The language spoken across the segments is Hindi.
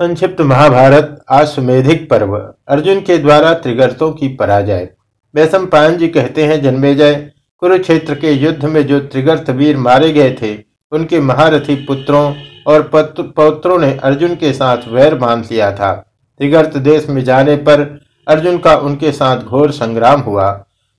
संक्षिप्त महाभारत आश्वेधिक पर्व। अर्जुन के द्वारा त्रिगर्तों की पराजय। वैशम पायन जी कहते हैं जन्मेजय कुरुक्षेत्र के युद्ध में जो त्रिगर्त वीर मारे गए थे, उनके महारथी पुत्रों और पौत्रों ने अर्जुन के साथ वैर बाँध लिया था। त्रिगर्त देश में जाने पर अर्जुन का उनके साथ घोर संग्राम हुआ।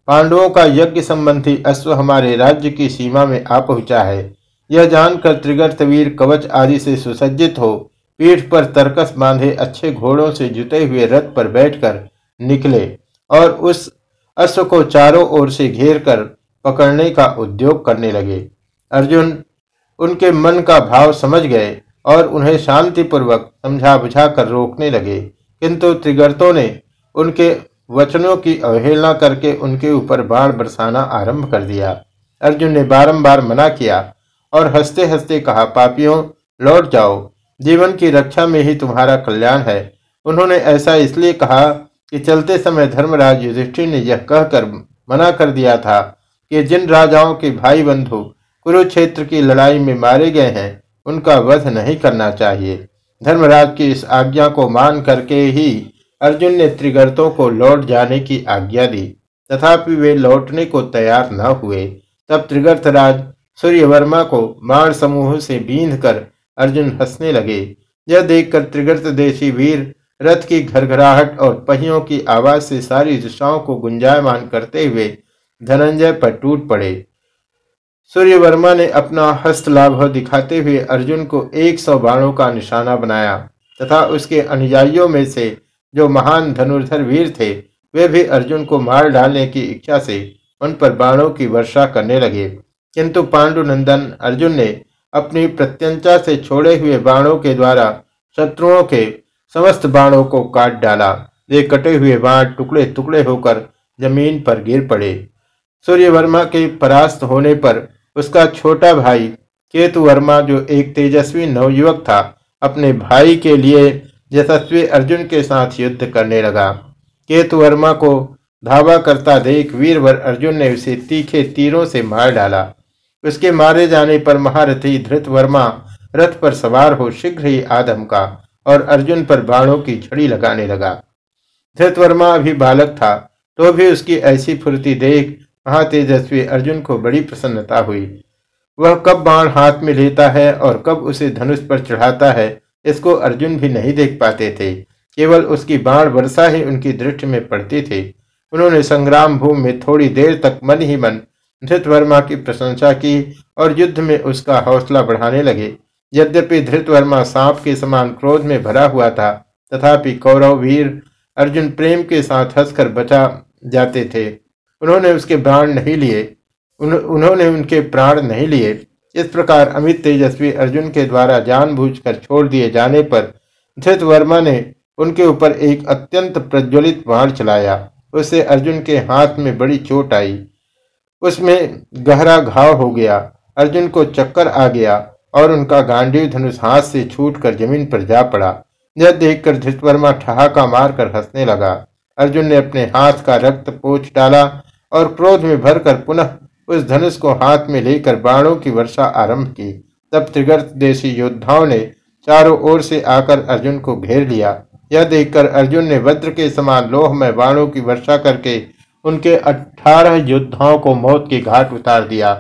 पांडवों का यज्ञ संबंधी अश्व हमारे राज्य की सीमा में आ पहुँचा है। यह जानकर त्रिगर्त वीर कवच आदि से सुसज्जित हो पीठ पर तरकस बांधे अच्छे घोड़ों से जुटे हुए रथ पर बैठकर निकले और उस अश्व को चारों ओर से घेर कर पकड़ने का उद्योग करने लगे। अर्जुन उनके मन का भाव समझ गए और उन्हें शांतिपूर्वक समझा बुझा कर रोकने लगे। किंतु त्रिगर्तों ने उनके वचनों की अवहेलना करके उनके ऊपर बाण बरसाना आरंभ कर दिया। अर्जुन ने बारंबार मना किया और हँसते हँसते कहा, पापियों, लौट जाओ। जीवन की रक्षा में ही तुम्हारा कल्याण है। उन्होंने ऐसा इसलिए कहा कि चलते समय धर्मराज युधिष्ठिर ने यह कहकर मना कर दिया था कि जिन राजाओं के भाई बंधु कुरुक्षेत्र की लड़ाई में मारे गए हैं, उनका वध नहीं करना चाहिए। धर्मराज की इस आज्ञा को मान करके ही अर्जुन ने त्रिगर्तों को लौट जाने की आज्ञा दी। तथापि वे लौटने को तैयार न हुए। तब त्रिगर्तराज सूर्यवर्मा को बाण समूह से बींध कर अर्जुन हंसने लगे। यह देखकर त्रिगर्त देशी वीर रथ की घरघराहट और पहियों की आवाज़ से सारी दिशाओं को गुंजायमान करते हुए धनंजय पर टूट पड़े। सूर्यवर्मा ने अपना हस्तलाभ दिखाते हुए अर्जुन को एक सौ बाणों का निशाना बनाया तथा उसके अनुयायियों में से जो महान धनुर्धर वीर थे, वे भी अर्जुन को मार डालने की इच्छा से उन पर बाणों की वर्षा करने लगे। किंतु पांडुनंदन अर्जुन ने अपनी प्रत्यंचा से छोड़े हुए बाणों के द्वारा शत्रुओं के समस्त बाणों को काट डाला। वे कटे हुए बाण टुकड़े टुकड़े होकर ज़मीन पर गिर पड़े। सूर्यवर्मा के परास्त होने पर उसका छोटा भाई केतु वर्मा जो एक तेजस्वी नवयुवक था, अपने भाई के लिए यशस्वी अर्जुन के साथ युद्ध करने लगा। केतु वर्मा को धावा करता देख वीरवर अर्जुन ने उसे तीखे तीरों से मार डाला। उसके मारे जाने पर महारथी धृत वर्मा रथ पर सवार हो शीघ्र ही आदम का और अर्जुन पर बाणों की झड़ी लगाने लगा। धृत वर्मा अभी बालक था तो भी उसकी ऐसी फुर्ती देख महातेजस्वी अर्जुन को बड़ी प्रसन्नता हुई। वह कब बाण हाथ में लेता है और कब उसे धनुष पर चढ़ाता है, इसको अर्जुन भी नहीं देख पाते थे। केवल उसकी बाण वर्षा ही उनकी दृष्टि में पड़ती थी। उन्होंने संग्राम भूमि में थोड़ी देर तक मन ही मन धृतवर्मा की प्रशंसा की और युद्ध में उसका हौसला बढ़ाने लगे। यद्यपि धृतवर्मा सांप के समान क्रोध में भरा हुआ था तथापि कौरव वीर अर्जुन प्रेम के साथ हंसकर बचा जाते थे। उन्होंने उसके प्राण नहीं लिए। उन, उन्होंने उनके प्राण नहीं लिए। इस प्रकार अमित तेजस्वी अर्जुन के द्वारा जानबूझकर छोड़ दिए जाने पर धृत वर्मा ने उनके ऊपर एक अत्यंत प्रज्वलित बाण चलाया। उससे अर्जुन के हाथ में बड़ी चोट आई। उसमें गहरा घाव हो गया। अर्जुन को चक्कर आ गया और उनका गांडीव धनुष हाथ से छूटकर ज़मीन पर जा पड़ा। यह देखकर धृतवर्मा ठहाका मारकर हंसने लगा। अर्जुन ने अपने हाथ का रक्त पोछ डाला और क्रोध में भरकर पुनः उस धनुष को हाथ में लेकर बाणों की वर्षा आरंभ की। तब त्रिगर्त देशी योद्धाओं ने चारों ओर से आकर अर्जुन को घेर लिया। यह देखकर अर्जुन ने वज्र के समान लोह में बाणों की वर्षा करके उनके अठारह योद्धाओं को मौत के घाट उतार दिया।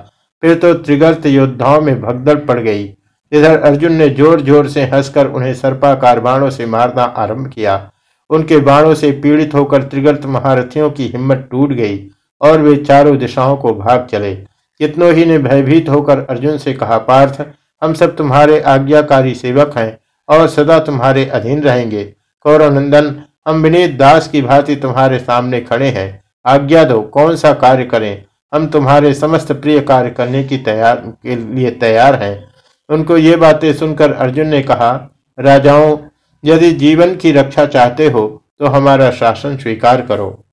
फिर तो त्रिगर्त योद्धाओं में भगदड़ पड़ गई। इधर अर्जुन ने ज़ोर ज़ोर से हंसकर उन्हें सर्पाकार बाणों से मारना आरंभ किया। उनके बाणों से पीड़ित होकर त्रिगर्त महारथियों की हिम्मत टूट गई और वे चारों दिशाओं को भाग चले। कितनों ही ने भयभीत होकर अर्जुन से कहा, पार्थ, हम सब तुम्हारे आज्ञाकारी सेवक हैं और सदा तुम्हारे अधीन रहेंगे। कौरव नंदन, हम विनीत दास की भांति तुम्हारे सामने खड़े हैं। आज्ञा दो कौन सा कार्य करें? हम तुम्हारे समस्त प्रिय कार्य करने की तैयार, के लिए तैयार हैं। उनको ये बातें सुनकर अर्जुन ने कहा, राजाओं, यदि जीवन की रक्षा चाहते हो तो हमारा शासन स्वीकार करो।